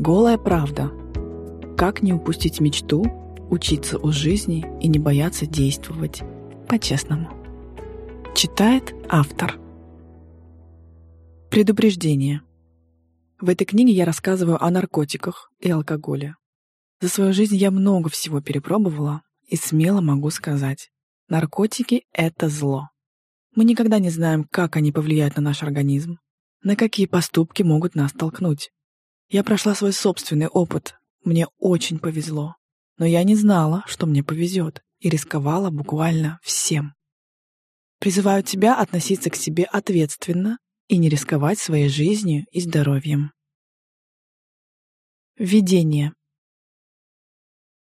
Голая правда. Как не упустить мечту, учиться у жизни и не бояться действовать по-честному. Читает автор. Предупреждение. В этой книге я рассказываю о наркотиках и алкоголе. За свою жизнь я много всего перепробовала и смело могу сказать, наркотики — это зло. Мы никогда не знаем, как они повлияют на наш организм, на какие поступки могут нас толкнуть. Я прошла свой собственный опыт, мне очень повезло, но я не знала, что мне повезет, и рисковала буквально всем. Призываю тебя относиться к себе ответственно и не рисковать своей жизнью и здоровьем. Введение.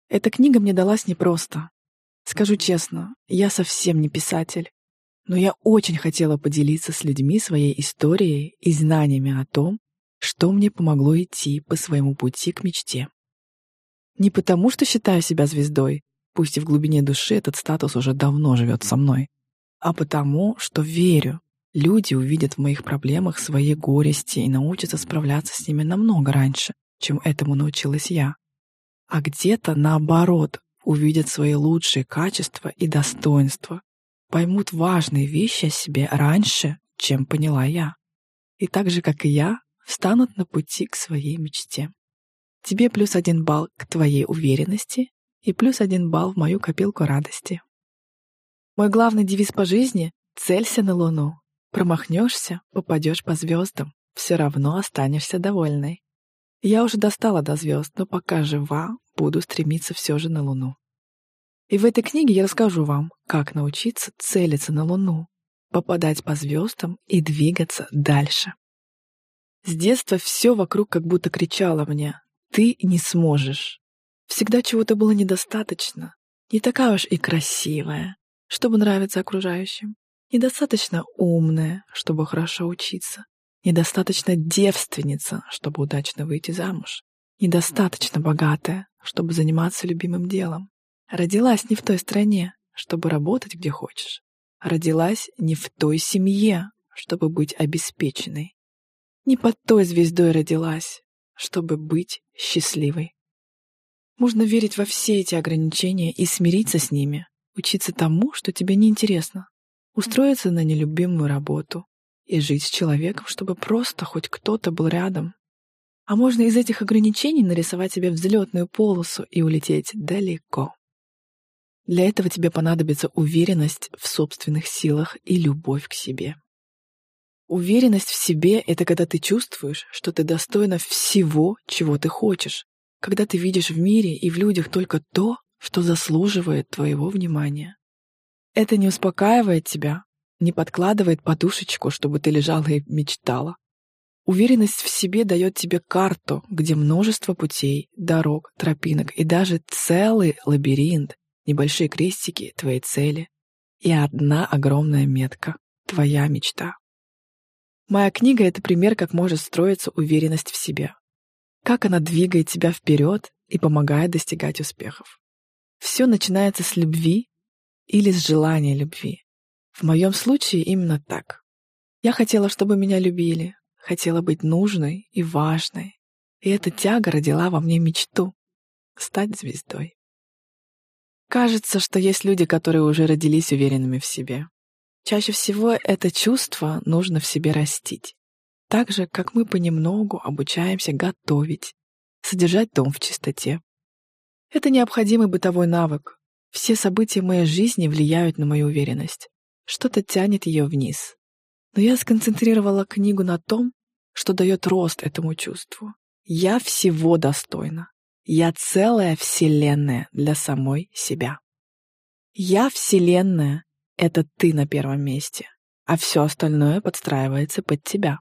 Эта книга мне далась непросто. Скажу честно, я совсем не писатель, но я очень хотела поделиться с людьми своей историей и знаниями о том, что мне помогло идти по своему пути к мечте. Не потому, что считаю себя звездой, пусть и в глубине души этот статус уже давно живет со мной, а потому, что верю, люди увидят в моих проблемах свои горести и научатся справляться с ними намного раньше, чем этому научилась я. А где-то, наоборот, увидят свои лучшие качества и достоинства, поймут важные вещи о себе раньше, чем поняла я. И так же, как и я, встанут на пути к своей мечте. Тебе плюс один балл к твоей уверенности и плюс один балл в мою копилку радости. Мой главный девиз по жизни — целься на Луну. Промахнешься, попадешь по звездам, все равно останешься довольной. Я уже достала до звезд, но пока жива, буду стремиться все же на Луну. И в этой книге я расскажу вам, как научиться целиться на Луну, попадать по звездам и двигаться дальше. С детства все вокруг как будто кричало мне ты не сможешь. Всегда чего-то было недостаточно. Не такая уж и красивая, чтобы нравиться окружающим. Недостаточно умная, чтобы хорошо учиться. Недостаточно девственница, чтобы удачно выйти замуж. Недостаточно богатая, чтобы заниматься любимым делом. Родилась не в той стране, чтобы работать где хочешь. Родилась не в той семье, чтобы быть обеспеченной. Не под той звездой родилась, чтобы быть счастливой. Можно верить во все эти ограничения и смириться с ними, учиться тому, что тебе неинтересно, устроиться на нелюбимую работу и жить с человеком, чтобы просто хоть кто-то был рядом. А можно из этих ограничений нарисовать себе взлетную полосу и улететь далеко. Для этого тебе понадобится уверенность в собственных силах и любовь к себе. Уверенность в себе — это когда ты чувствуешь, что ты достойна всего, чего ты хочешь, когда ты видишь в мире и в людях только то, что заслуживает твоего внимания. Это не успокаивает тебя, не подкладывает подушечку, чтобы ты лежала и мечтала. Уверенность в себе дает тебе карту, где множество путей, дорог, тропинок и даже целый лабиринт, небольшие крестики — твоей цели и одна огромная метка — твоя мечта. Моя книга — это пример, как может строиться уверенность в себе. Как она двигает тебя вперед и помогает достигать успехов. Все начинается с любви или с желания любви. В моем случае именно так. Я хотела, чтобы меня любили, хотела быть нужной и важной. И эта тяга родила во мне мечту — стать звездой. Кажется, что есть люди, которые уже родились уверенными в себе. Чаще всего это чувство нужно в себе растить. Так же, как мы понемногу обучаемся готовить, содержать дом в чистоте. Это необходимый бытовой навык. Все события моей жизни влияют на мою уверенность. Что-то тянет ее вниз. Но я сконцентрировала книгу на том, что дает рост этому чувству. Я всего достойна. Я целая вселенная для самой себя. Я вселенная это ты на первом месте, а все остальное подстраивается под тебя.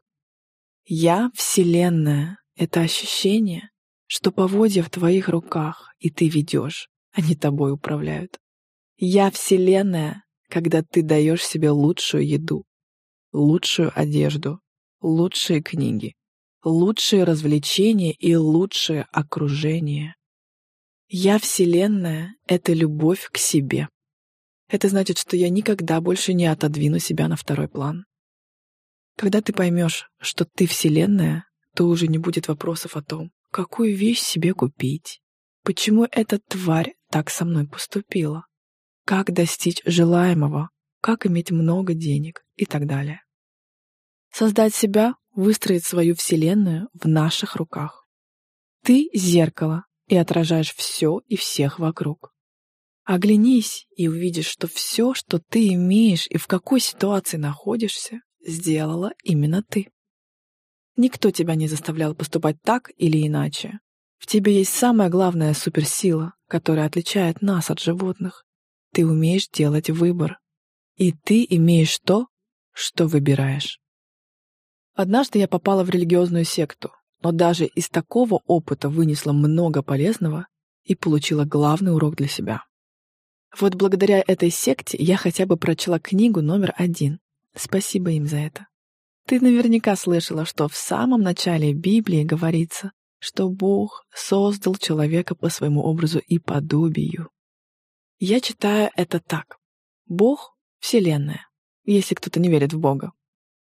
Я — Вселенная, это ощущение, что поводья в твоих руках, и ты ведешь, они тобой управляют. Я — Вселенная, когда ты даешь себе лучшую еду, лучшую одежду, лучшие книги, лучшие развлечения и лучшее окружение. Я — Вселенная — это любовь к себе. Это значит, что я никогда больше не отодвину себя на второй план. Когда ты поймешь, что ты Вселенная, то уже не будет вопросов о том, какую вещь себе купить, почему эта тварь так со мной поступила, как достичь желаемого, как иметь много денег и так далее. Создать себя, выстроить свою вселенную в наших руках. Ты — зеркало и отражаешь все и всех вокруг. Оглянись и увидишь, что все, что ты имеешь и в какой ситуации находишься, сделала именно ты. Никто тебя не заставлял поступать так или иначе. В тебе есть самая главная суперсила, которая отличает нас от животных. Ты умеешь делать выбор. И ты имеешь то, что выбираешь. Однажды я попала в религиозную секту, но даже из такого опыта вынесла много полезного и получила главный урок для себя. Вот благодаря этой секте я хотя бы прочла книгу номер один. Спасибо им за это. Ты наверняка слышала, что в самом начале Библии говорится, что Бог создал человека по своему образу и подобию. Я читаю это так. Бог — Вселенная, если кто-то не верит в Бога.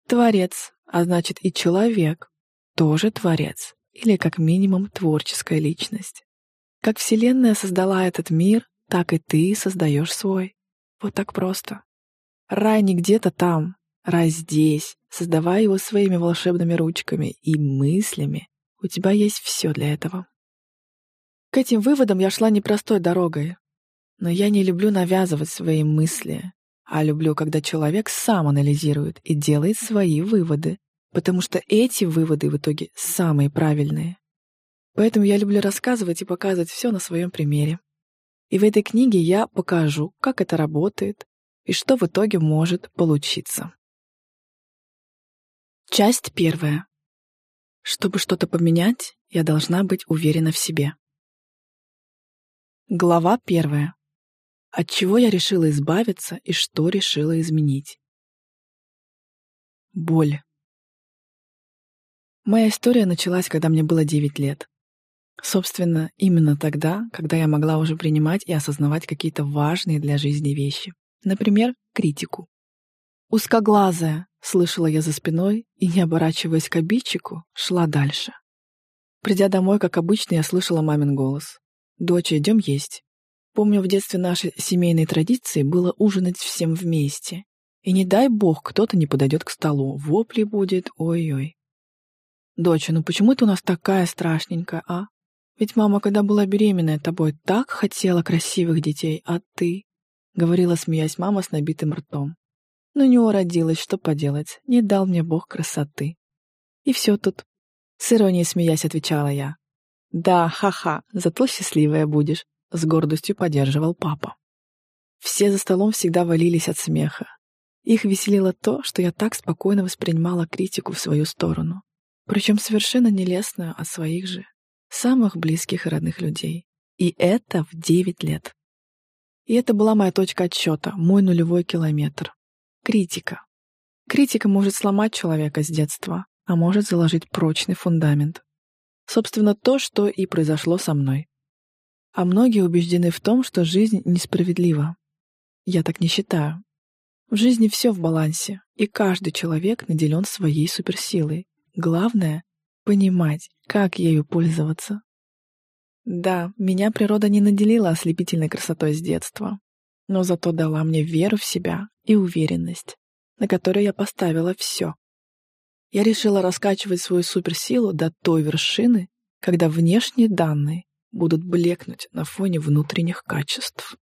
Творец, а значит и человек, тоже творец, или как минимум творческая личность. Как Вселенная создала этот мир, так и ты создаешь свой. Вот так просто. Рай не где-то там, рай здесь, создавая его своими волшебными ручками и мыслями. У тебя есть все для этого. К этим выводам я шла непростой дорогой. Но я не люблю навязывать свои мысли, а люблю, когда человек сам анализирует и делает свои выводы, потому что эти выводы в итоге самые правильные. Поэтому я люблю рассказывать и показывать все на своем примере. И в этой книге я покажу, как это работает и что в итоге может получиться. Часть первая. Чтобы что-то поменять, я должна быть уверена в себе. Глава первая. От чего я решила избавиться и что решила изменить? Боль. Моя история началась, когда мне было 9 лет. Собственно, именно тогда, когда я могла уже принимать и осознавать какие-то важные для жизни вещи. Например, критику. Узкоглазая, Слышала я за спиной и, не оборачиваясь к обидчику, шла дальше. Придя домой, как обычно, я слышала мамин голос. «Доча, идем есть». Помню, в детстве нашей семейной традиции было ужинать всем вместе. И не дай бог, кто-то не подойдет к столу. Вопли будет, ой-ой. «Доча, ну почему ты у нас такая страшненькая, а? Ведь мама, когда была беременная тобой, так хотела красивых детей, а ты?» — говорила, смеясь мама с набитым ртом. Но не уродилась, что поделать, не дал мне бог красоты. И все тут. С иронией смеясь, отвечала я. «Да, ха-ха, зато счастливая будешь», — с гордостью поддерживал папа. Все за столом всегда валились от смеха. Их веселило то, что я так спокойно воспринимала критику в свою сторону, причем совершенно нелестную от своих же, самых близких и родных людей. И это в девять лет. И это была моя точка отсчета, мой нулевой километр. Критика. Критика может сломать человека с детства, а может заложить прочный фундамент. Собственно, то, что и произошло со мной. А многие убеждены в том, что жизнь несправедлива. Я так не считаю. В жизни все в балансе, и каждый человек наделен своей суперсилой. Главное — понимать, как ею пользоваться. Да, меня природа не наделила ослепительной красотой с детства, но зато дала мне веру в себя и уверенность, на которой я поставила все. Я решила раскачивать свою суперсилу до той вершины, когда внешние данные будут блекнуть на фоне внутренних качеств.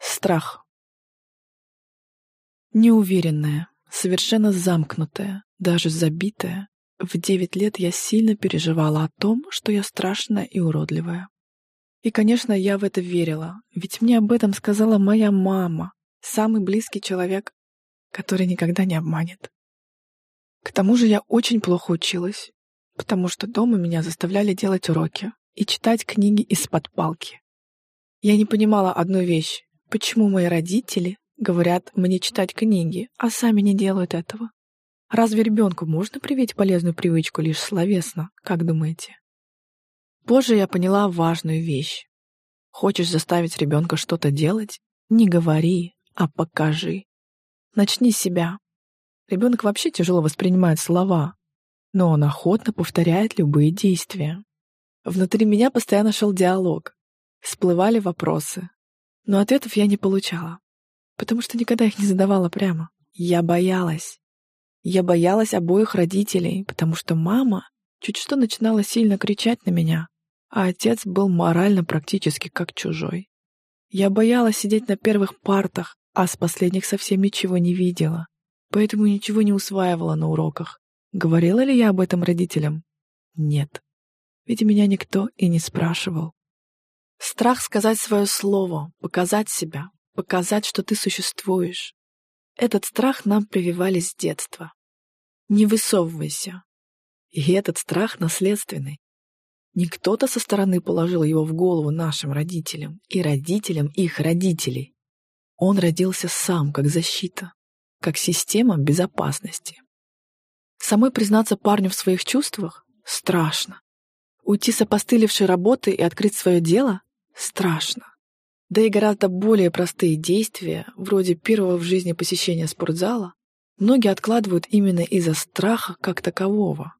Страх. Неуверенная, совершенно замкнутая, даже забитая, в девять лет я сильно переживала о том, что я страшная и уродливая. И, конечно, я в это верила, ведь мне об этом сказала моя мама, самый близкий человек, который никогда не обманет. К тому же я очень плохо училась, потому что дома меня заставляли делать уроки и читать книги из-под палки. Я не понимала одну вещь, почему мои родители говорят мне читать книги, а сами не делают этого. Разве ребенку можно привить полезную привычку лишь словесно, как думаете? Позже я поняла важную вещь. Хочешь заставить ребенка что-то делать? Не говори, а покажи. Начни с себя. Ребенок вообще тяжело воспринимает слова. но он охотно повторяет любые действия. Внутри меня постоянно шел диалог. Всплывали вопросы. Но ответов я не получала, потому что никогда их не задавала прямо. Я боялась. Я боялась обоих родителей, потому что мама чуть что начинала сильно кричать на меня, а отец был морально практически как чужой. Я боялась сидеть на первых партах, а с последних совсем ничего не видела, поэтому ничего не усваивала на уроках. Говорила ли я об этом родителям? Нет. Ведь меня никто и не спрашивал. Страх сказать свое слово, показать себя, показать, что ты существуешь. Этот страх нам прививали с детства. Не высовывайся. И этот страх наследственный. Не кто-то со стороны положил его в голову нашим родителям и родителям их родителей. Он родился сам, как защита, как система безопасности. Самой признаться парню в своих чувствах страшно. Уйти с опостылевшей работы и открыть свое дело страшно. Да и гораздо более простые действия, вроде первого в жизни посещения спортзала, многие откладывают именно из-за страха как такового,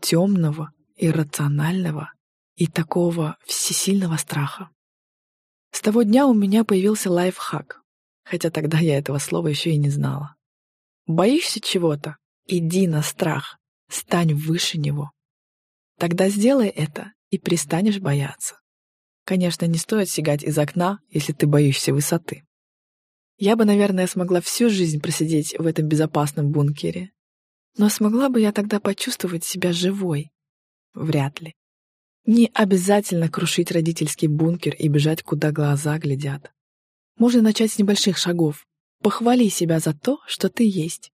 темного, иррационального и такого всесильного страха. С того дня у меня появился лайфхак, хотя тогда я этого слова еще и не знала. Боишься чего-то? Иди на страх, стань выше него. Тогда сделай это и перестанешь бояться. Конечно, не стоит сигать из окна, если ты боишься высоты. Я бы, наверное, смогла всю жизнь просидеть в этом безопасном бункере. Но смогла бы я тогда почувствовать себя живой? Вряд ли. Не обязательно крушить родительский бункер и бежать, куда глаза глядят. Можно начать с небольших шагов. Похвали себя за то, что ты есть.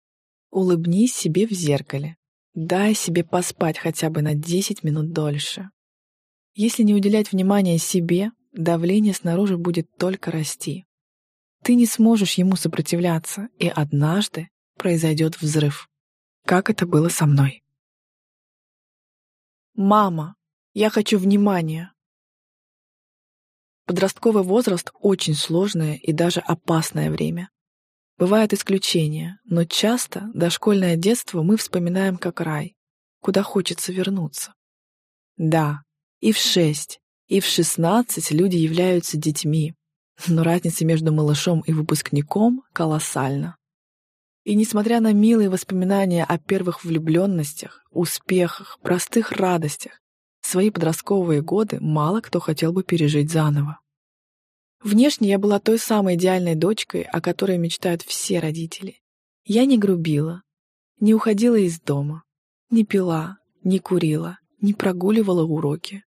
Улыбнись себе в зеркале. Дай себе поспать хотя бы на 10 минут дольше. Если не уделять внимания себе, давление снаружи будет только расти. Ты не сможешь ему сопротивляться, и однажды произойдет взрыв. Как это было со мной. «Мама, я хочу внимания!» Подростковый возраст — очень сложное и даже опасное время. Бывают исключения, но часто дошкольное детство мы вспоминаем как рай, куда хочется вернуться. Да, и в шесть, и в шестнадцать люди являются детьми, но разница между малышом и выпускником колоссальна. И несмотря на милые воспоминания о первых влюбленностях, успехах, простых радостях, свои подростковые годы мало кто хотел бы пережить заново. Внешне я была той самой идеальной дочкой, о которой мечтают все родители. Я не грубила, не уходила из дома, не пила, не курила, не прогуливала уроки.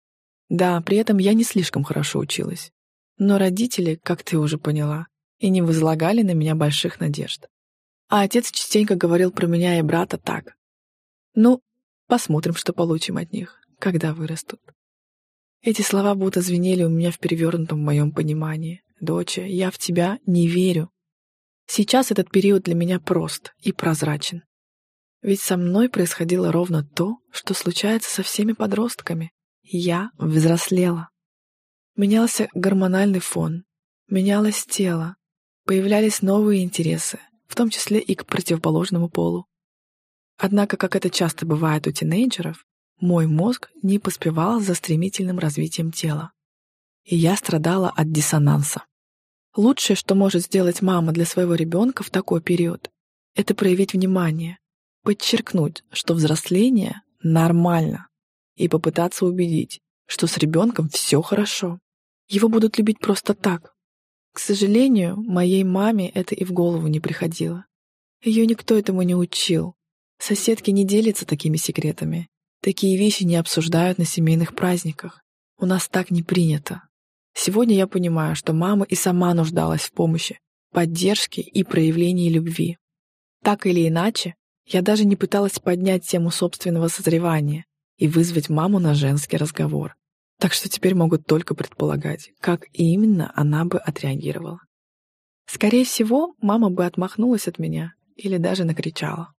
Да, при этом я не слишком хорошо училась. Но родители, как ты уже поняла, и не возлагали на меня больших надежд. А отец частенько говорил про меня и брата так. Ну, посмотрим, что получим от них, когда вырастут. Эти слова будто звенели у меня в перевернутом моем понимании. «Доча, я в тебя не верю». Сейчас этот период для меня прост и прозрачен. Ведь со мной происходило ровно то, что случается со всеми подростками. Я взрослела. Менялся гормональный фон, менялось тело, появлялись новые интересы, в том числе и к противоположному полу. Однако, как это часто бывает у тинейджеров, мой мозг не поспевал за стремительным развитием тела. И я страдала от диссонанса. Лучшее, что может сделать мама для своего ребенка в такой период, это проявить внимание, подчеркнуть, что взросление нормально, и попытаться убедить, что с ребенком все хорошо. Его будут любить просто так. К сожалению, моей маме это и в голову не приходило. Ее никто этому не учил. Соседки не делятся такими секретами, Такие вещи не обсуждают на семейных праздниках. У нас так не принято. Сегодня я понимаю, что мама и сама нуждалась в помощи, поддержке и проявлении любви. Так или иначе, я даже не пыталась поднять тему собственного созревания и вызвать маму на женский разговор. Так что теперь могут только предполагать, как именно она бы отреагировала. Скорее всего, мама бы отмахнулась от меня или даже накричала.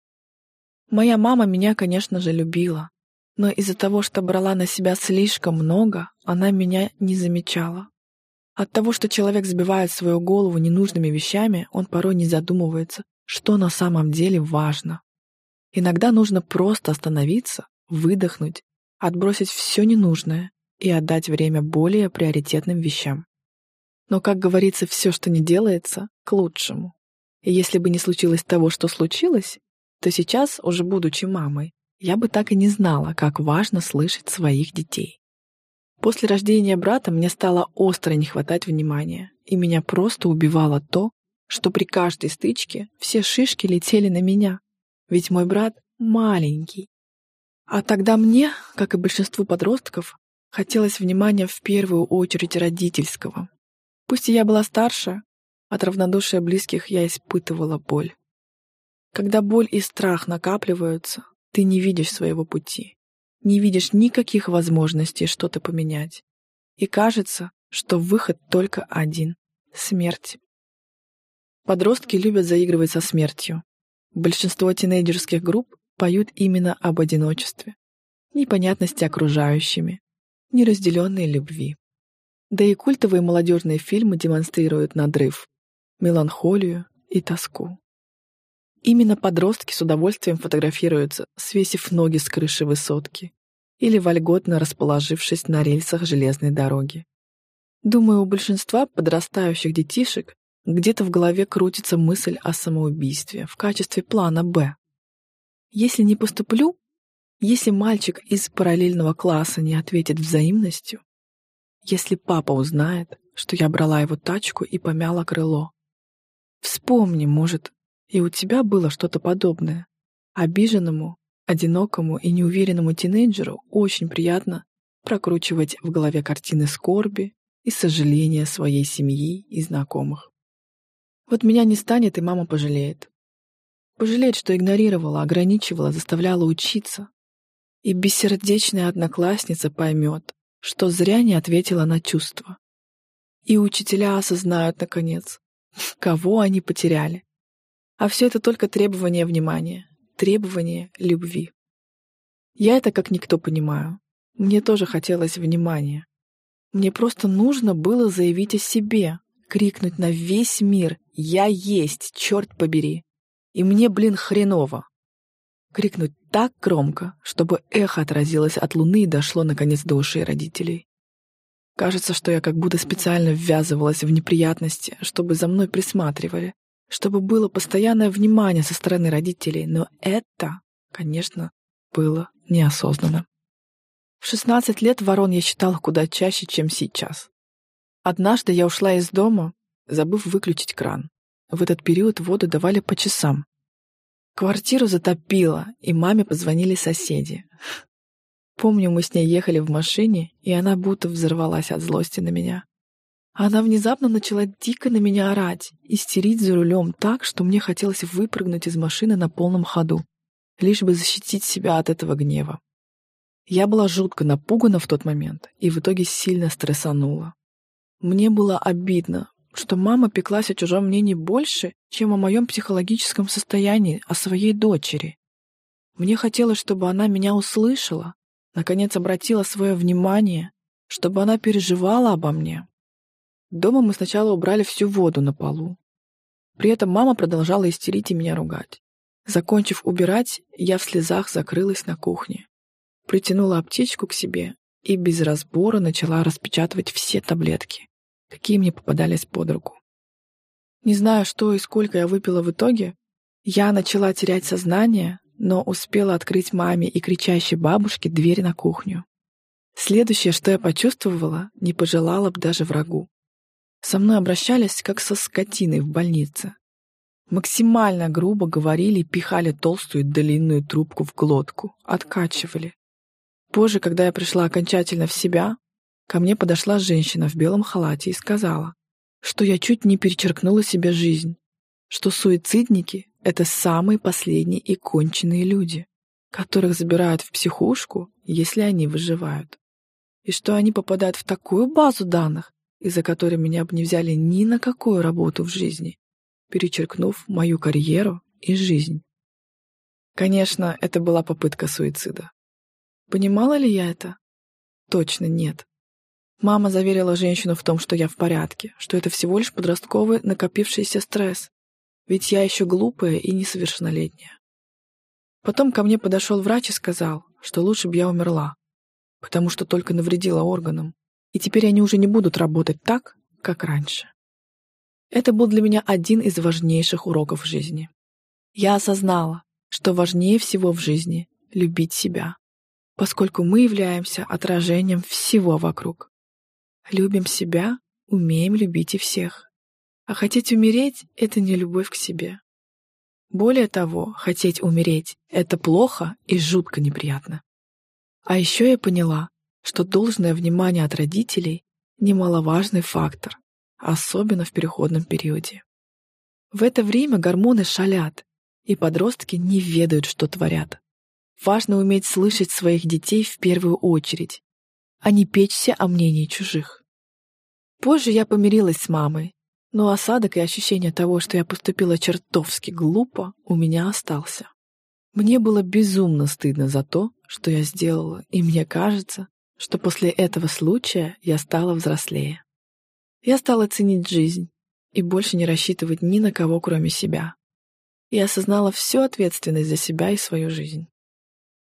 Моя мама меня, конечно же, любила, но из-за того, что брала на себя слишком много, она меня не замечала. От того, что человек забивает свою голову ненужными вещами, он порой не задумывается, что на самом деле важно. Иногда нужно просто остановиться, выдохнуть, отбросить все ненужное и отдать время более приоритетным вещам. Но, как говорится, все, что не делается, к лучшему. И если бы не случилось того, что случилось, то сейчас, уже будучи мамой, я бы так и не знала, как важно слышать своих детей. После рождения брата мне стало остро не хватать внимания, и меня просто убивало то, что при каждой стычке все шишки летели на меня, ведь мой брат маленький. А тогда мне, как и большинству подростков, хотелось внимания в первую очередь родительского. Пусть и я была старше, от равнодушия близких я испытывала боль. Когда боль и страх накапливаются, ты не видишь своего пути, не видишь никаких возможностей что-то поменять. И кажется, что выход только один — смерть. Подростки любят заигрывать со смертью. Большинство тинейджерских групп поют именно об одиночестве, непонятности окружающими, неразделенной любви. Да и культовые молодежные фильмы демонстрируют надрыв, меланхолию и тоску. Именно подростки с удовольствием фотографируются, свесив ноги с крыши высотки или вольготно расположившись на рельсах железной дороги. Думаю, у большинства подрастающих детишек где-то в голове крутится мысль о самоубийстве в качестве плана «Б». Если не поступлю, если мальчик из параллельного класса не ответит взаимностью, если папа узнает, что я брала его тачку и помяла крыло. Вспомни, может, и у тебя было что-то подобное. Обиженному, одинокому и неуверенному тинейджеру очень приятно прокручивать в голове картины скорби и сожаления своей семьи и знакомых. Вот меня не станет, и мама пожалеет. Пожалеет, что игнорировала, ограничивала, заставляла учиться. И бессердечная одноклассница поймет, что зря не ответила на чувства. И учителя осознают, наконец, кого они потеряли. А все это только требование внимания, требование любви. Я это как никто понимаю. Мне тоже хотелось внимания. Мне просто нужно было заявить о себе, крикнуть на весь мир «Я есть, черт побери!» И мне, блин, хреново. Крикнуть так громко, чтобы эхо отразилось от луны и дошло, наконец, до ушей родителей. Кажется, что я как будто специально ввязывалась в неприятности, чтобы за мной присматривали, чтобы было постоянное внимание со стороны родителей, но это, конечно, было неосознанно. В 16 лет ворон я считала куда чаще, чем сейчас. Однажды я ушла из дома, забыв выключить кран. В этот период воду давали по часам. Квартиру затопило, и маме позвонили соседи. Помню, мы с ней ехали в машине, и она будто взорвалась от злости на меня. Она внезапно начала дико на меня орать, истерить за рулем так, что мне хотелось выпрыгнуть из машины на полном ходу, лишь бы защитить себя от этого гнева. Я была жутко напугана в тот момент и в итоге сильно стрессанула. Мне было обидно, что мама пеклась о чужом мнении больше, чем о моем психологическом состоянии, о своей дочери. Мне хотелось, чтобы она меня услышала, наконец обратила свое внимание, чтобы она переживала обо мне. Дома мы сначала убрали всю воду на полу. При этом мама продолжала истерить и меня ругать. Закончив убирать, я в слезах закрылась на кухне. Притянула аптечку к себе и без разбора начала распечатывать все таблетки, какие мне попадались под руку. Не знаю, что и сколько я выпила в итоге, я начала терять сознание, но успела открыть маме и кричащей бабушке дверь на кухню. Следующее, что я почувствовала, не пожелала бы даже врагу. Со мной обращались, как со скотиной в больнице. Максимально грубо говорили и пихали толстую длинную трубку в глотку, откачивали. Позже, когда я пришла окончательно в себя, ко мне подошла женщина в белом халате и сказала, что я чуть не перечеркнула себе жизнь, что суицидники — это самые последние и конченые люди, которых забирают в психушку, если они выживают, и что они попадают в такую базу данных, из-за которой меня бы не взяли ни на какую работу в жизни, перечеркнув мою карьеру и жизнь. Конечно, это была попытка суицида. Понимала ли я это? Точно нет. Мама заверила женщину в том, что я в порядке, что это всего лишь подростковый накопившийся стресс, ведь я еще глупая и несовершеннолетняя. Потом ко мне подошел врач и сказал, что лучше бы я умерла, потому что только навредила органам, и теперь они уже не будут работать так, как раньше. Это был для меня один из важнейших уроков жизни. Я осознала, что важнее всего в жизни — любить себя, поскольку мы являемся отражением всего вокруг. Любим себя, умеем любить и всех. А хотеть умереть — это не любовь к себе. Более того, хотеть умереть — это плохо и жутко неприятно. А еще я поняла, что должное внимание от родителей — немаловажный фактор, особенно в переходном периоде. В это время гормоны шалят, и подростки не ведают, что творят. Важно уметь слышать своих детей в первую очередь, а не печься о мнении чужих. Позже я помирилась с мамой, но осадок и ощущение того, что я поступила чертовски глупо, у меня остался. Мне было безумно стыдно за то, что я сделала, и мне кажется, что после этого случая я стала взрослее. Я стала ценить жизнь и больше не рассчитывать ни на кого, кроме себя. Я осознала всю ответственность за себя и свою жизнь.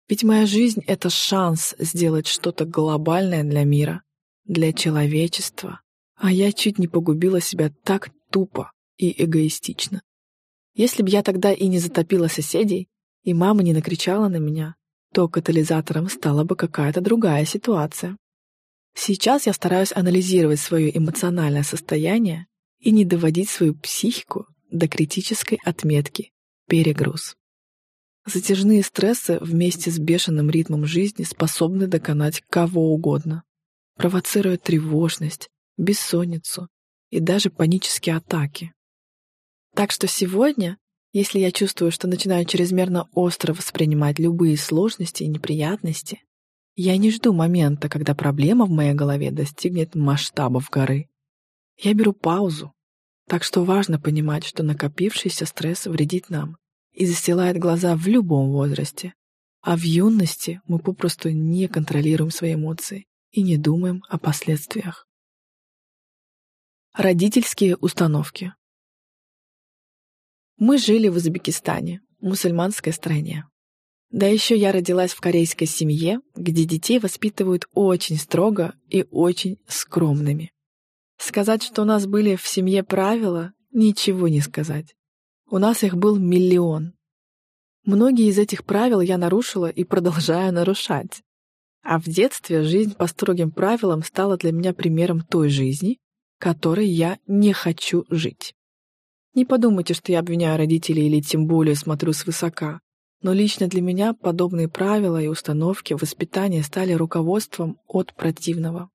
Ведь моя жизнь — это шанс сделать что-то глобальное для мира, для человечества, а я чуть не погубила себя так тупо и эгоистично. Если бы я тогда и не затопила соседей, и мама не накричала на меня, то катализатором стала бы какая-то другая ситуация. Сейчас я стараюсь анализировать свое эмоциональное состояние и не доводить свою психику до критической отметки «перегруз». Затяжные стрессы вместе с бешеным ритмом жизни способны доконать кого угодно, провоцируя тревожность, бессонницу и даже панические атаки. Так что сегодня, если я чувствую, что начинаю чрезмерно остро воспринимать любые сложности и неприятности, я не жду момента, когда проблема в моей голове достигнет масштабов горы. Я беру паузу. Так что важно понимать, что накопившийся стресс вредит нам и застилает глаза в любом возрасте. А в юности мы попросту не контролируем свои эмоции и не думаем о последствиях. Родительские установки. Мы жили в Узбекистане, мусульманской стране. Да еще я родилась в корейской семье, где детей воспитывают очень строго и очень скромными. Сказать, что у нас были в семье правила, ничего не сказать. У нас их был миллион. Многие из этих правил я нарушила и продолжаю нарушать. А в детстве жизнь по строгим правилам стала для меня примером той жизни, которой я не хочу жить. Не подумайте, что я обвиняю родителей или тем более смотрю свысока, но лично для меня подобные правила и установки воспитания стали руководством от противного.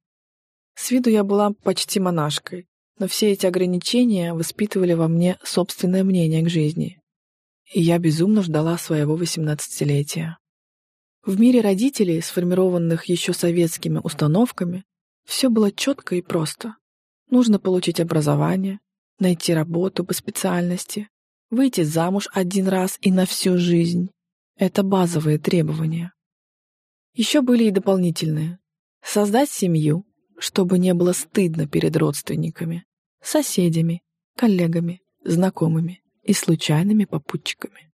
С виду я была почти монашкой, но все эти ограничения воспитывали во мне собственное мнение к жизни. И я безумно ждала своего восемнадцатилетия. В мире родителей, сформированных еще советскими установками, все было четко и просто. Нужно получить образование, найти работу по специальности, выйти замуж один раз и на всю жизнь. Это базовые требования. Еще были и дополнительные. Создать семью, чтобы не было стыдно перед родственниками, соседями, коллегами, знакомыми и случайными попутчиками.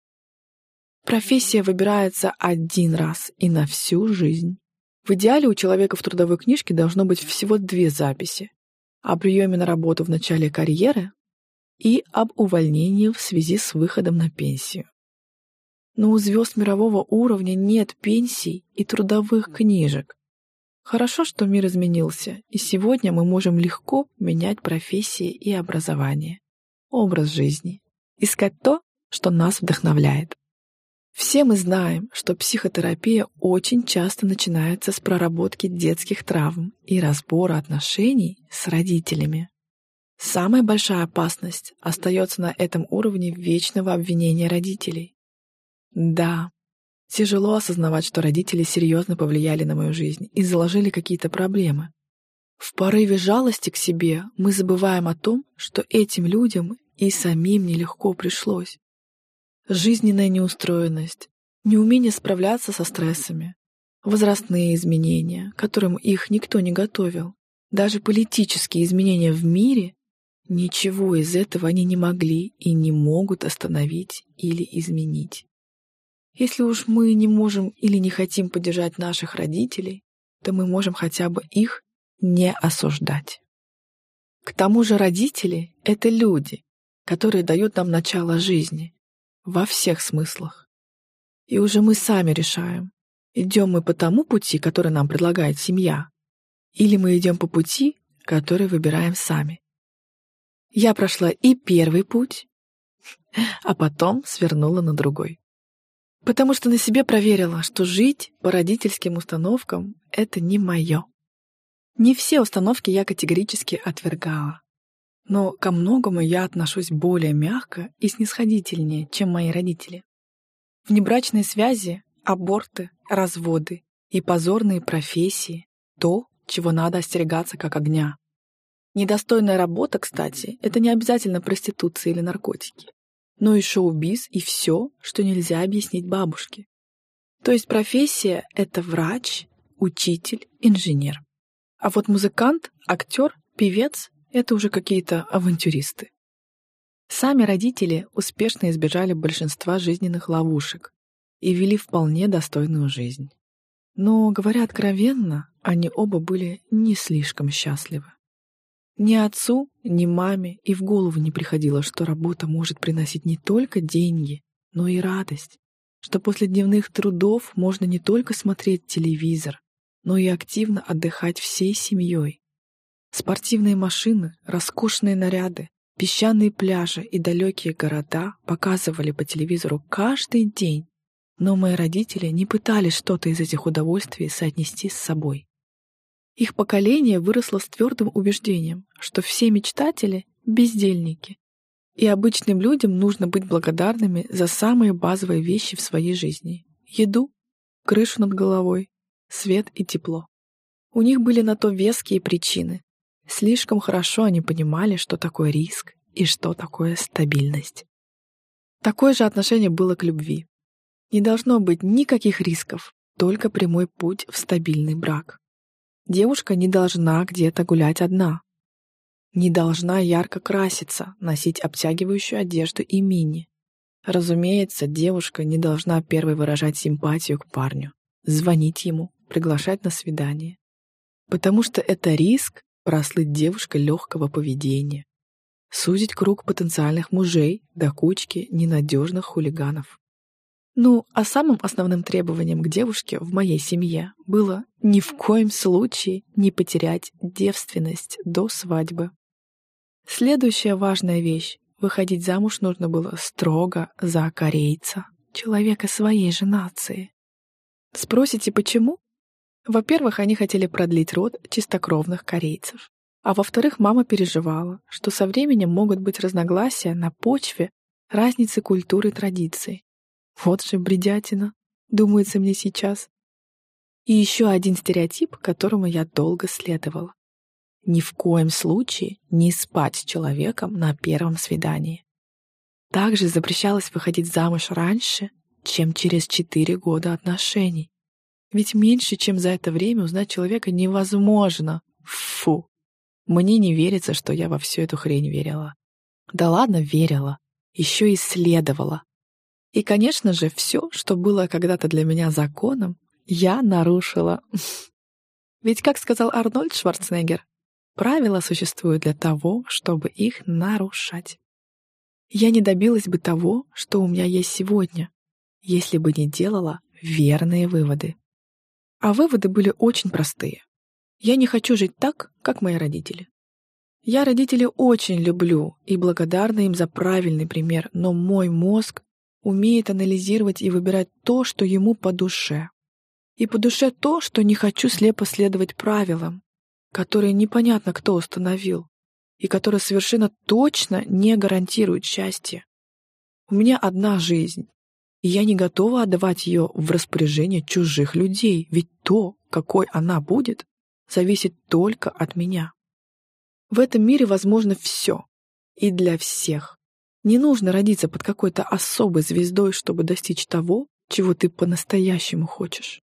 Профессия выбирается один раз и на всю жизнь. В идеале у человека в трудовой книжке должно быть всего две записи о приеме на работу в начале карьеры и об увольнении в связи с выходом на пенсию. Но у звезд мирового уровня нет пенсий и трудовых книжек. Хорошо, что мир изменился, и сегодня мы можем легко менять профессии и образование, образ жизни, искать то, что нас вдохновляет. Все мы знаем, что психотерапия очень часто начинается с проработки детских травм и разбора отношений с родителями. Самая большая опасность остается на этом уровне вечного обвинения родителей. Да, тяжело осознавать, что родители серьезно повлияли на мою жизнь и заложили какие-то проблемы. В порыве жалости к себе мы забываем о том, что этим людям и самим нелегко пришлось жизненная неустроенность, неумение справляться со стрессами, возрастные изменения, которым их никто не готовил, даже политические изменения в мире, ничего из этого они не могли и не могут остановить или изменить. Если уж мы не можем или не хотим поддержать наших родителей, то мы можем хотя бы их не осуждать. К тому же родители — это люди, которые дают нам начало жизни во всех смыслах. И уже мы сами решаем, идем мы по тому пути, который нам предлагает семья, или мы идем по пути, который выбираем сами. Я прошла и первый путь, а потом свернула на другой. Потому что на себе проверила, что жить по родительским установкам — это не мое. Не все установки я категорически отвергала. Но ко многому я отношусь более мягко и снисходительнее, чем мои родители. Внебрачные связи, аборты, разводы и позорные профессии — то, чего надо остерегаться как огня. Недостойная работа, кстати, это не обязательно проституция или наркотики, но и шоу-биз и все, что нельзя объяснить бабушке. То есть профессия — это врач, учитель, инженер. А вот музыкант, актер, певец — это уже какие-то авантюристы. Сами родители успешно избежали большинства жизненных ловушек и вели вполне достойную жизнь. Но, говоря откровенно, они оба были не слишком счастливы. Ни отцу, ни маме и в голову не приходило, что работа может приносить не только деньги, но и радость, что после дневных трудов можно не только смотреть телевизор, но и активно отдыхать всей семьей. Спортивные машины, роскошные наряды, песчаные пляжи и далекие города показывали по телевизору каждый день, но мои родители не пытались что-то из этих удовольствий соотнести с собой. Их поколение выросло с твердым убеждением, что все мечтатели — бездельники, и обычным людям нужно быть благодарными за самые базовые вещи в своей жизни — еду, крышу над головой, свет и тепло. У них были на то веские причины. Слишком хорошо они понимали, что такое риск и что такое стабильность. Такое же отношение было к любви. Не должно быть никаких рисков, только прямой путь в стабильный брак. Девушка не должна где-то гулять одна. Не должна ярко краситься, носить обтягивающую одежду и мини. Разумеется, девушка не должна первой выражать симпатию к парню, звонить ему, приглашать на свидание. Потому что это риск прослыть девушкой легкого поведения, сузить круг потенциальных мужей до кучки ненадежных хулиганов. Ну, а самым основным требованием к девушке в моей семье было ни в коем случае не потерять девственность до свадьбы. Следующая важная вещь — выходить замуж нужно было строго за корейца, человека своей же нации. Спросите, почему? Во-первых, они хотели продлить род чистокровных корейцев. А во-вторых, мама переживала, что со временем могут быть разногласия на почве разницы культуры и традиций. Вот же бредятина, думается мне сейчас. И еще один стереотип, которому я долго следовала. Ни в коем случае не спать с человеком на первом свидании. Также запрещалось выходить замуж раньше, чем через четыре года отношений. Ведь меньше, чем за это время узнать человека невозможно. Фу. Мне не верится, что я во всю эту хрень верила. Да ладно, верила. Еще и следовала. И, конечно же, все, что было когда-то для меня законом, я нарушила. Ведь, как сказал Арнольд Шварценеггер, правила существуют для того, чтобы их нарушать. Я не добилась бы того, что у меня есть сегодня, если бы не делала верные выводы. А выводы были очень простые. Я не хочу жить так, как мои родители. Я родителей очень люблю и благодарна им за правильный пример, но мой мозг умеет анализировать и выбирать то, что ему по душе. И по душе то, что не хочу слепо следовать правилам, которые непонятно кто установил, и которые совершенно точно не гарантируют счастье. У меня одна жизнь, я не готова отдавать ее в распоряжение чужих людей, ведь то, какой она будет, зависит только от меня. В этом мире возможно все, и для всех. Не нужно родиться под какой-то особой звездой, чтобы достичь того, чего ты по-настоящему хочешь.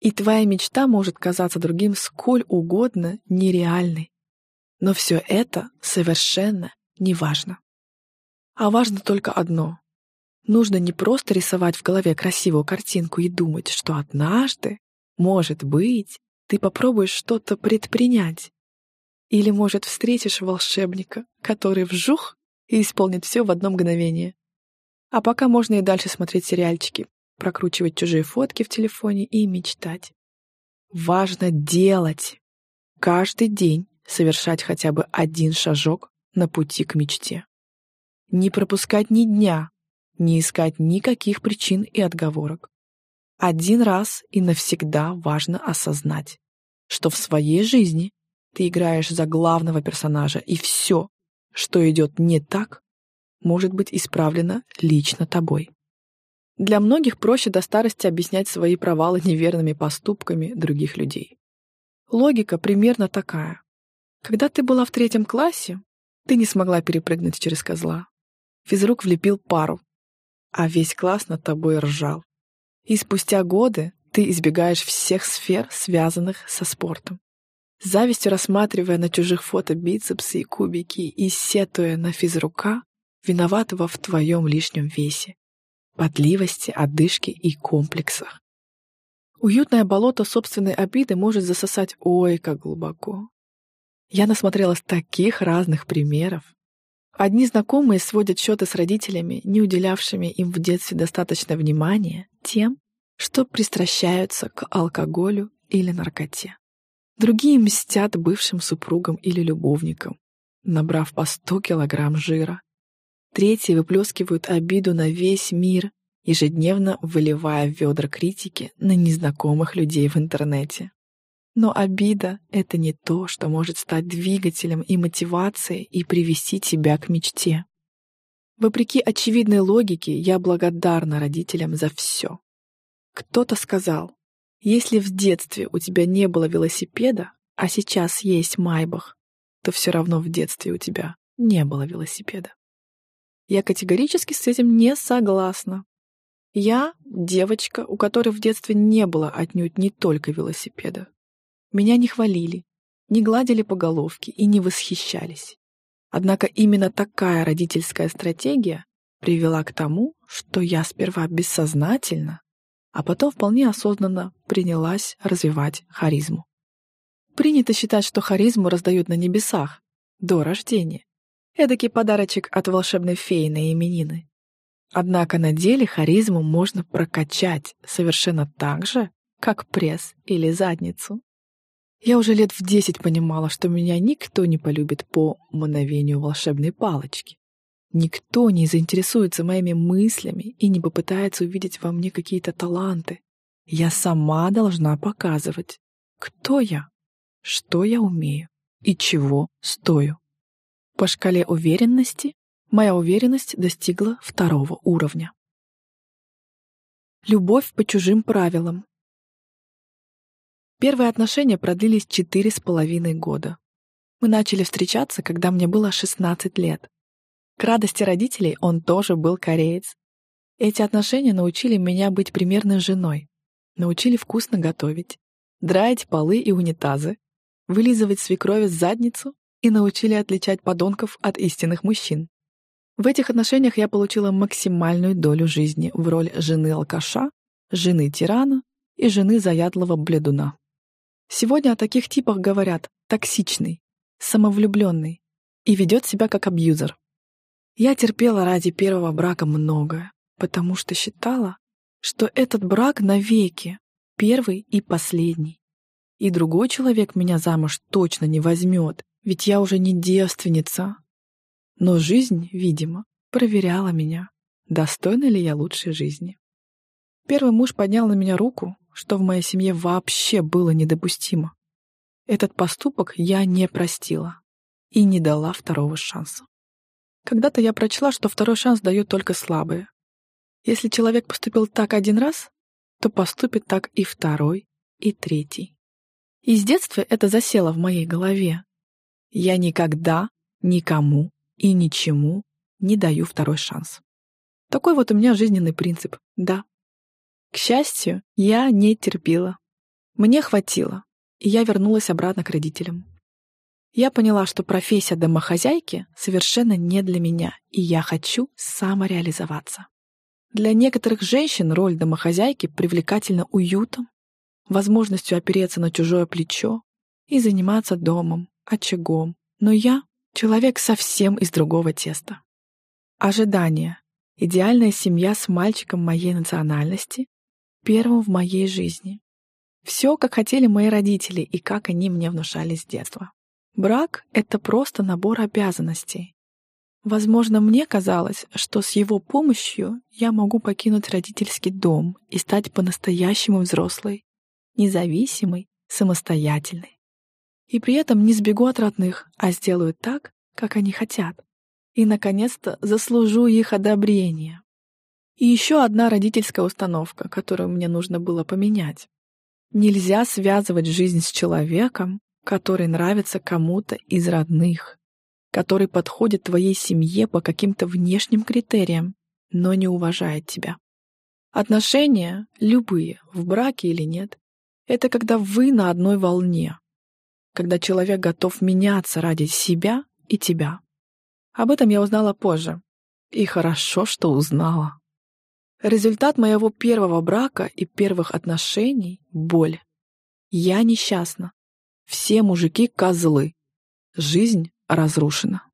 И твоя мечта может казаться другим сколь угодно нереальной. Но все это совершенно не важно. А важно только одно. Нужно не просто рисовать в голове красивую картинку и думать, что однажды, может быть, ты попробуешь что-то предпринять. Или, может, встретишь волшебника, который вжух и исполнит все в одно мгновение. А пока можно и дальше смотреть сериальчики, прокручивать чужие фотки в телефоне и мечтать. Важно делать. Каждый день совершать хотя бы один шажок на пути к мечте. Не пропускать ни дня, не искать никаких причин и отговорок. Один раз и навсегда важно осознать, что в своей жизни ты играешь за главного персонажа, и все, что идет не так, может быть исправлено лично тобой. Для многих проще до старости объяснять свои провалы неверными поступками других людей. Логика примерно такая. Когда ты была в третьем классе, ты не смогла перепрыгнуть через козла. Физрук влепил пару, а весь класс над тобой ржал. И спустя годы ты избегаешь всех сфер, связанных со спортом. завистью рассматривая на чужих фото бицепсы и кубики и сетуя на физрука, виноватого в твоем лишнем весе, потливости, одышке и комплексах. Уютное болото собственной обиды может засосать ой как глубоко. Я насмотрелась таких разных примеров. Одни знакомые сводят счеты с родителями, не уделявшими им в детстве достаточно внимания, тем, что пристращаются к алкоголю или наркоте. Другие мстят бывшим супругам или любовникам, набрав по 100 килограмм жира. Третьи выплескивают обиду на весь мир, ежедневно выливая ведра критики на незнакомых людей в интернете. Но обида — это не то, что может стать двигателем и мотивацией и привести тебя к мечте. Вопреки очевидной логике, я благодарна родителям за все. Кто-то сказал, если в детстве у тебя не было велосипеда, а сейчас есть Майбах, то все равно в детстве у тебя не было велосипеда. Я категорически с этим не согласна. Я девочка, у которой в детстве не было отнюдь не только велосипеда. Меня не хвалили, не гладили по головке и не восхищались. Однако именно такая родительская стратегия привела к тому, что я сперва бессознательно, а потом вполне осознанно принялась развивать харизму. Принято считать, что харизму раздают на небесах до рождения. Эдакий подарочек от волшебной феи на именины. Однако на деле харизму можно прокачать совершенно так же, как пресс или задницу. Я уже лет в десять понимала, что меня никто не полюбит по мановению волшебной палочки. Никто не заинтересуется моими мыслями и не попытается увидеть во мне какие-то таланты. Я сама должна показывать, кто я, что я умею и чего стою. По шкале уверенности моя уверенность достигла второго уровня. Любовь по чужим правилам. Первые отношения продлились четыре с половиной года. Мы начали встречаться, когда мне было 16 лет. К радости родителей он тоже был кореец. Эти отношения научили меня быть примерной женой, научили вкусно готовить, драить полы и унитазы, вылизывать свекрови задницу и научили отличать подонков от истинных мужчин. В этих отношениях я получила максимальную долю жизни в роль жены-алкаша, жены-тирана и жены заядлого бледуна. Сегодня о таких типах говорят «токсичный», «самовлюбленный» и ведет себя как абьюзер. Я терпела ради первого брака многое, потому что считала, что этот брак навеки, первый и последний. И другой человек меня замуж точно не возьмет, ведь я уже не девственница. Но жизнь, видимо, проверяла меня, достойна ли я лучшей жизни. Первый муж поднял на меня руку, что в моей семье вообще было недопустимо. Этот поступок я не простила и не дала второго шанса. Когда-то я прочла, что второй шанс дают только слабые. Если человек поступил так один раз, то поступит так и второй, и третий. И с детства это засело в моей голове. Я никогда никому и ничему не даю второй шанс. Такой вот у меня жизненный принцип, да. К счастью, я не терпела. Мне хватило, и я вернулась обратно к родителям. Я поняла, что профессия домохозяйки совершенно не для меня, и я хочу самореализоваться. Для некоторых женщин роль домохозяйки привлекательна уютом, возможностью опереться на чужое плечо и заниматься домом, очагом. Но я — человек совсем из другого теста. Ожидание. Идеальная семья с мальчиком моей национальности, первым в моей жизни. Все, как хотели мои родители и как они мне внушали с детства. Брак — это просто набор обязанностей. Возможно, мне казалось, что с его помощью я могу покинуть родительский дом и стать по-настоящему взрослой, независимой, самостоятельной. И при этом не сбегу от родных, а сделаю так, как они хотят. И, наконец-то, заслужу их одобрение. И еще одна родительская установка, которую мне нужно было поменять. Нельзя связывать жизнь с человеком, который нравится кому-то из родных, который подходит твоей семье по каким-то внешним критериям, но не уважает тебя. Отношения, любые, в браке или нет, это когда вы на одной волне, когда человек готов меняться ради себя и тебя. Об этом я узнала позже. И хорошо, что узнала. Результат моего первого брака и первых отношений — боль. Я несчастна. Все мужики — козлы. Жизнь разрушена.